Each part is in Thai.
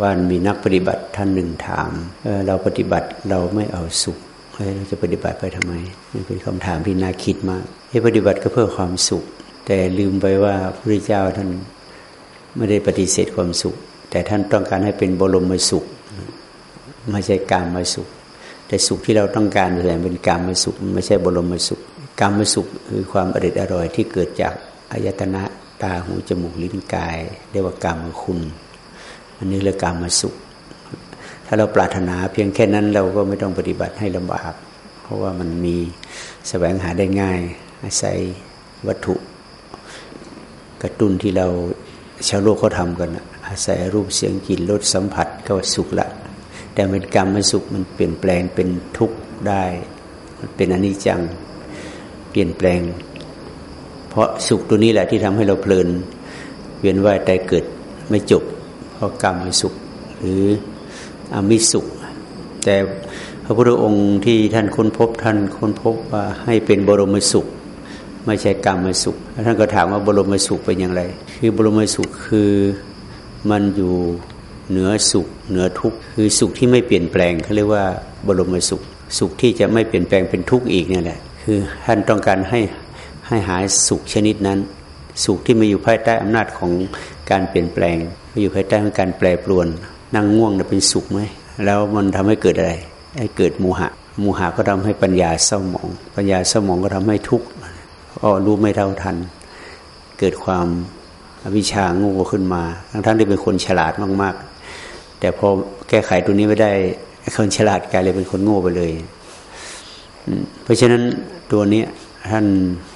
ว่ามีนักปฏิบัติท่านหนึ่งถามเเราปฏิบัติเราไม่เอาสุขเราจะปฏิบัติไปทำไมนี่เป็นคำถามที่น่าคิดมากให้ปฏิบัติก็เพื่อความสุข แต่ลืมไปว่าพระพุทธเจ้าท่านไม่ได้ปฏิเสธความสุข แต่ท่านต้องการให้เป็นบรมสุขไม่ใช่การมาสุข แต่สุขที่เราต้องการแ่เป็นการมาสุข ไม่ใช่บรมสุขการมาสุขคือความอริดอร่อยที่เกิดจากอายตนะตาหูจมูกลิ้นกายเรียกว่ากรรมคุณ อันนี้เรียกกรรมมาสุข ถ้าเราปรารถนาเพียงแค่นั้นเราก็ไม่ต้องปฏิบัติให้ลำบาก เพราะว่ามันมีแสวงหาได้ง่าย อาศัยวัตถุ กระตุ้นที่เราชาวโลกเขาทำกัน อาศัยรูปเสียงกลิ่นรสสัมผัสก็สุขละ แต่เป็นกรรมมาสุขมันเปลี่ยนแปลงเป็นทุกข์ได้ มันเป็นอนิจจังเปลี่ยนแปลง เพราะสุขตัวนี้แหละที่ทำให้เราเพลิน เวียนว่ายตายเกิดไม่จบ เพราะกรรมสุข หรืออมิสุข แต่พระพุทธองค์ที่ท่านค้นพบท่านค้นพบว่าให้เป็นบรมสุข ไม่ใช่กรรมสุขท่านก็ถามว่าบรมสุขเป็นอย่างไร คือบรมสุขคือมันอยู่เหนือสุข เหนือทุกข์คือสุขที่ไม่เปลี่ยนแปลงเขาเรียกว่าบรมสุข สุขที่จะไม่เปลี่ยนแปลงเป็นทุกข์อีกเนี่ยแหละคือท่านต้องการให้ให้หายสุขชนิดนั้น สุขที่มาอยู่ภายใต้อำนาจของการเปลี่ยนแปลงมาอยู่ภายใต้ของการแปรปรวน นั่งง่วงเป็นสุขไหมแล้วมันทำให้เกิดอะไรให้เกิดโมหะโมหะก็ทำให้ปัญญาเศร้าหมอง ปัญญาเศร้าหมองก็ทำให้ทุกข์ก็รู้ไม่เท่าทัน เกิดความอวิชาโง่ขึ้นมา ทั้งท่านที่เป็นคนฉลาดมาก ๆ แต่พอแก้ไขตัวนี้ไม่ได้คนฉลาดกลายเลยเป็นคนโง่ไปเลย เพราะฉะนั้นตัวนี้ ท่าน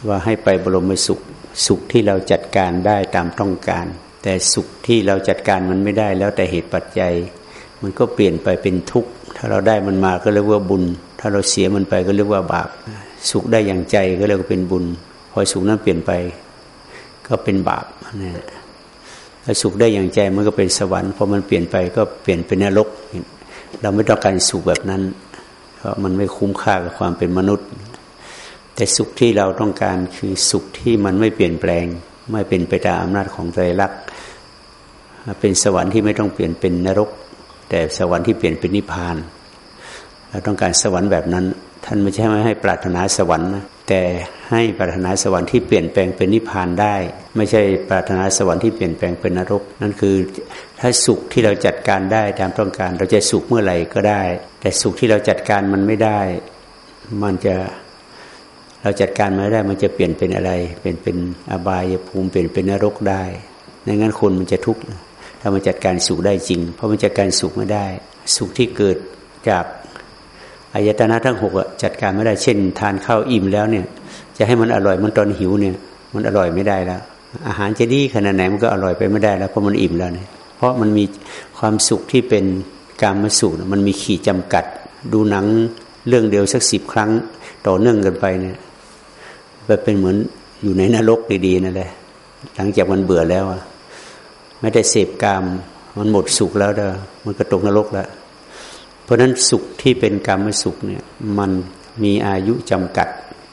ว่าให้ไปบรมสุข สุขที่เราจัดการได้ตามต้องการ แต่สุขที่เราจัดการมันไม่ได้แล้วแต่เหตุปัจจัย มันก็เปลี่ยนไปเป็นทุกข์ ถ้าเราได้มันมาก็เรียกว่าบุญ ถ้าเราเสียมันไปก็เรียกว่าบาป สุขได้อย่างใจก็เรียกว่าเป็นบุญ พอสุขนั้นเปลี่ยนไป ก็เป็นบาปนะถ้าสุขได้อย่างใจมันก็เป็นสวรรค์ พอมันเปลี่ยนไปก็เปลี่ยนเป็นนรก เราไม่ต้องการสุขแบบนั้น เพราะมันไม่คุ้มค่ากับความเป็นมนุษย์ แต่สุขที่เราต้องการคือสุขที่มันไม่เปลี่ยนแปลง ไม่เป็นไปตามอำนาจของใจรักเป็นสวรรค์ที่ไม่ต้องเปลี่ยนเป็นนรก แต่สวรรค์ที่เปลี่ยนเป็นนิพพานเราต้องการสวรรค์แบบนั้น ท่านไม่ใช่ไม่ให้ปรารถนาสวรรค์นะแต่ให้ปรารถนาสวรรค์ที่เปลี่ยนแปลงเป็นนิพพานได้ ไม่ใช่ปรารถนาสวรรค์ที่เปลี่ยนแปลงเป็นนรก นั่นคือถ้าสุขที่เราจัดการได้ตามต้องการ เราจะสุขเมื่อไหร่ก็ได้ แต่สุขที่เราจัดการมันไม่ได้ มันจะ เราจัดการมาได้มันจะเปลี่ยนเป็นอะไร เป็นเป็นอบายภูมิเปลี่ยนเป็นนรกได้ในงั้นคนมันจะทุกข์ถ้ามันจัดการสุขได้จริง เพราะมันจัดการสุขไม่ได้ สุขที่เกิดจากอายตนะทั้งหกจัดการไม่ได้เช่น ทานข้าวอิ่มแล้วเนี่ย จะให้มันอร่อยมันตอนหิวเนี่ย มันอร่อยไม่ได้แล้ว อาหารจะดีขนาดไหนมันก็อร่อยไปไม่ได้แล้วเพราะมันอิ่มแล้วเนี่ยเพราะมันมีความสุขที่เป็นการมาสุขมันมีขีดจำกัด ดูหนังเรื่องเดียวสักสิบครั้ง ต่อเนื่องกันไปเนี่ย ไปเป็นเหมือนอยู่ในนรกดีๆนั่นแหละหลังจากมันเบื่อแล้วไม่ได้เสพกามมันหมดสุขแล้วเด้อมันก็ตกนรกแล้วเพราะฉะนั้นสุขที่เป็นกรรมสุขเนี่ยมันมีอายุจำกัด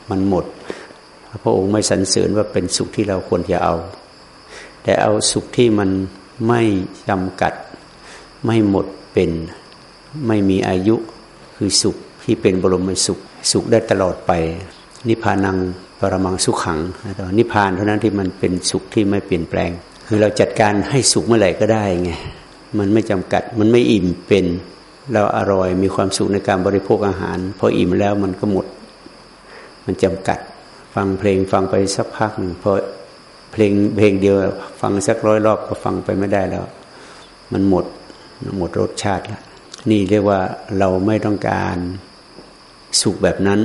มันหมดพระองค์ไม่สรรเสริญว่าเป็นสุขที่เราควรจะเอา แต่เอาสุขที่มันไม่จำกัด ไม่หมดเป็น ไม่มีอายุคือสุขที่เป็นบรมสุข สุขได้ตลอดไป นิพพานัง ปรมังสุขขังนิพพานเท่านั้นที่มันเป็นสุขที่ไม่เปลี่ยนแปลง คือเราจัดการให้สุขเมื่อไหร่ก็ได้ไงมันไม่จำกัดมันไม่อิ่มเป็นเราอร่อยมีความสุขในการบริโภคอาหาร พออิ่มแล้วมันก็หมด มันจำกัด ฟังเพลงฟังไปสักพักหนึ่งพอเพลงเพลงเดียว ฟังสักร้อยรอบก็ฟังไปไม่ได้แล้ว มันหมดหมดรสชาติแล้วนี่เรียกว่าเราไม่ต้องการสุขแบบนั้น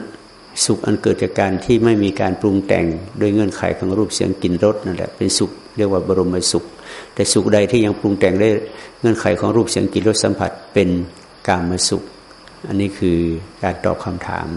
สุขอันเกิดจากการที่ไม่มีการปรุงแต่งโดยเงื่อนไขของรูปเสียงกลิ่นรสนั่นแหละเป็นสุขเรียกว่าบรมสุข แต่สุขใดที่ยังปรุงแต่งได้เงื่อนไขของรูปเสียงกลิ่นรสสัมผัสเป็นกามสุข อันนี้คือการตอบคำถาม